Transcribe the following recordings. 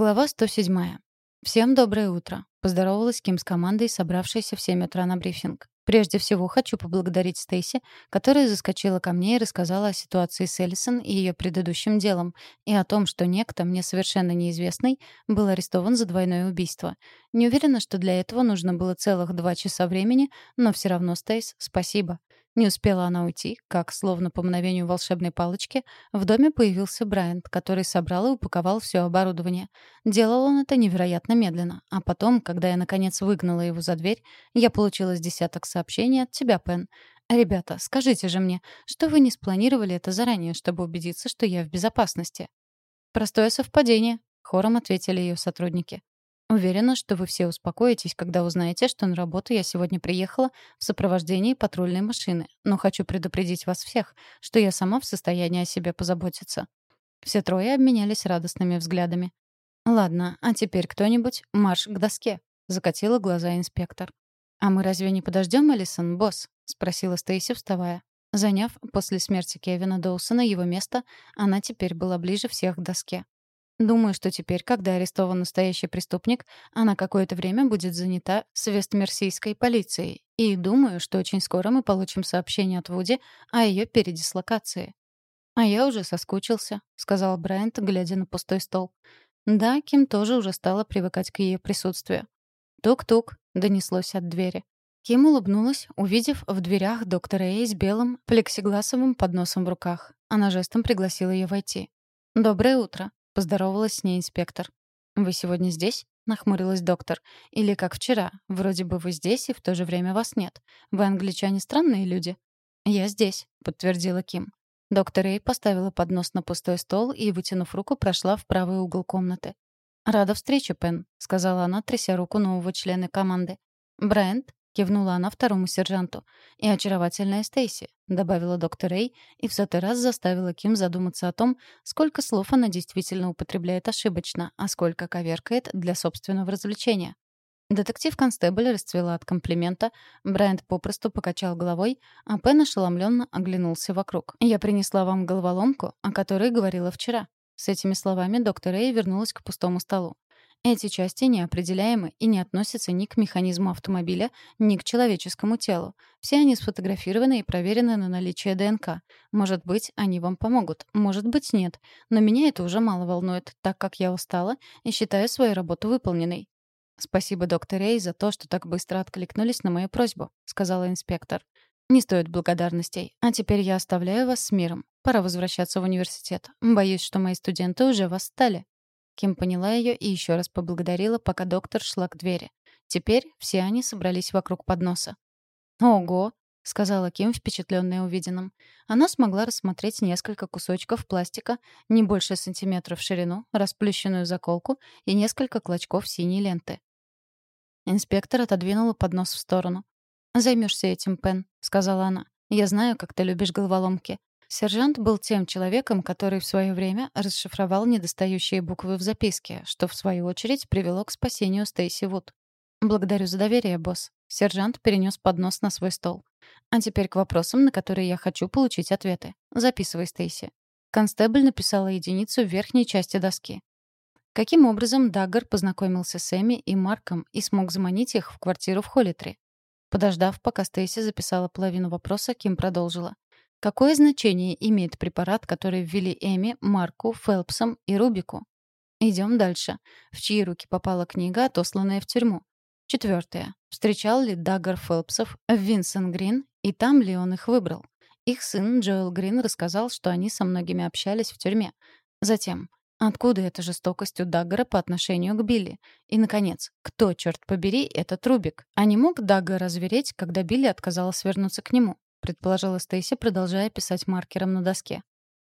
Глава 107. Всем доброе утро. Поздоровалась Ким с командой, собравшейся в 7 утра на брифинг. Прежде всего, хочу поблагодарить Стейси, которая заскочила ко мне и рассказала о ситуации с Эллисон и ее предыдущим делом, и о том, что некто, мне совершенно неизвестный, был арестован за двойное убийство. Не уверена, что для этого нужно было целых два часа времени, но все равно, Стейс, спасибо. Не успела она уйти, как, словно по мгновению волшебной палочки, в доме появился Брайант, который собрал и упаковал все оборудование. Делал он это невероятно медленно. А потом, когда я, наконец, выгнала его за дверь, я получила с десяток сообщений от тебя, Пен. «Ребята, скажите же мне, что вы не спланировали это заранее, чтобы убедиться, что я в безопасности?» «Простое совпадение», — хором ответили ее сотрудники. Уверена, что вы все успокоитесь, когда узнаете, что на работу я сегодня приехала в сопровождении патрульной машины, но хочу предупредить вас всех, что я сама в состоянии о себе позаботиться». Все трое обменялись радостными взглядами. «Ладно, а теперь кто-нибудь марш к доске», — закатила глаза инспектор. «А мы разве не подождем, Элисон, босс?» — спросила Стейси, вставая. Заняв после смерти Кевина Доусона его место, она теперь была ближе всех к доске. Думаю, что теперь, когда арестован настоящий преступник, она какое-то время будет занята с вестмерсийской полицией. И думаю, что очень скоро мы получим сообщение от Вуди о ее передислокации. «А я уже соскучился», — сказал Брайант, глядя на пустой стол. Да, Ким тоже уже стала привыкать к ее присутствию. «Тук-тук», — донеслось от двери. Ким улыбнулась, увидев в дверях доктора Эй с белым плексигласовым подносом в руках. Она жестом пригласила ее войти. «Доброе утро», Поздоровалась с ней инспектор. «Вы сегодня здесь?» — нахмурилась доктор. «Или как вчера. Вроде бы вы здесь, и в то же время вас нет. Вы, англичане, странные люди». «Я здесь», — подтвердила Ким. Доктор Эй поставила поднос на пустой стол и, вытянув руку, прошла в правый угол комнаты. «Рада встрече, Пен», — сказала она, тряся руку нового члена команды. «Брайант?» Кивнула она второму сержанту. «И очаровательная Стейси», — добавила доктор Рэй, и в сотый раз заставила Ким задуматься о том, сколько слов она действительно употребляет ошибочно, а сколько коверкает для собственного развлечения. Детектив-констебль расцвела от комплимента, Брайант попросту покачал головой, а Пен ошеломленно оглянулся вокруг. «Я принесла вам головоломку, о которой говорила вчера». С этими словами доктор Рэй вернулась к пустому столу. Эти части неопределяемы и не относятся ни к механизму автомобиля, ни к человеческому телу. Все они сфотографированы и проверены на наличие ДНК. Может быть, они вам помогут, может быть, нет. Но меня это уже мало волнует, так как я устала и считаю свою работу выполненной. «Спасибо, доктор Рей, за то, что так быстро откликнулись на мою просьбу», — сказала инспектор. «Не стоит благодарностей. А теперь я оставляю вас с миром. Пора возвращаться в университет. Боюсь, что мои студенты уже восстали». Ким поняла ее и еще раз поблагодарила, пока доктор шла к двери. Теперь все они собрались вокруг подноса. «Ого!» — сказала Ким, впечатленная увиденным. Она смогла рассмотреть несколько кусочков пластика, не больше сантиметра в ширину, расплющенную заколку и несколько клочков синей ленты. Инспектор отодвинула поднос в сторону. «Займешься этим, Пен», — сказала она. «Я знаю, как ты любишь головоломки. Сержант был тем человеком, который в свое время расшифровал недостающие буквы в записке, что в свою очередь привело к спасению Стейси Вуд. «Благодарю за доверие, босс». Сержант перенес поднос на свой стол. «А теперь к вопросам, на которые я хочу получить ответы. Записывай, Стейси». Констебль написала единицу в верхней части доски. Каким образом Даггар познакомился с Эми и Марком и смог заманить их в квартиру в Холлитри? Подождав, пока Стейси записала половину вопроса, Ким продолжила. Какое значение имеет препарат, который ввели Эми, Марку, Фелпсом и Рубику? Идем дальше. В чьи руки попала книга, отосланная в тюрьму? Четвертое. Встречал ли Даггар Фелпсов в Винсент Грин, и там ли он их выбрал? Их сын Джоэл Грин рассказал, что они со многими общались в тюрьме. Затем, откуда эта жестокость у Даггара по отношению к Билли? И, наконец, кто, черт побери, этот Рубик? А не мог Даггар развереть, когда Билли отказалась вернуться к нему? — предположила Стейси, продолжая писать маркером на доске.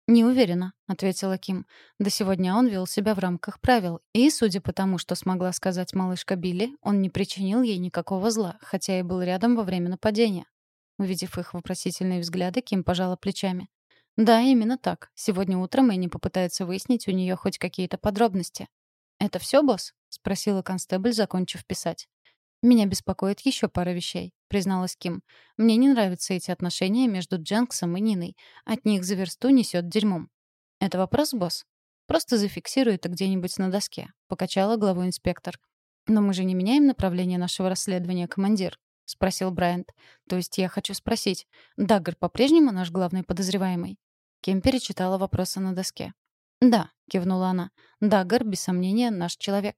«Не уверена», — ответила Ким. «До сегодня он вел себя в рамках правил, и, судя по тому, что смогла сказать малышка Билли, он не причинил ей никакого зла, хотя и был рядом во время нападения». Увидев их вопросительные взгляды, Ким пожала плечами. «Да, именно так. Сегодня утром Энни попытается выяснить у нее хоть какие-то подробности». «Это все, босс?» — спросила констебль, закончив писать. «Меня беспокоит еще пара вещей», — призналась Ким. «Мне не нравятся эти отношения между Дженксом и Ниной. От них за версту несет дерьмом». «Это вопрос, босс?» Просто зафиксируй это где-нибудь на доске», — покачала головой инспектор. «Но мы же не меняем направление нашего расследования, командир», — спросил Брайант. «То есть я хочу спросить, Даггар по-прежнему наш главный подозреваемый?» Ким перечитала вопросы на доске. «Да», — кивнула она. «Даггар, без сомнения, наш человек.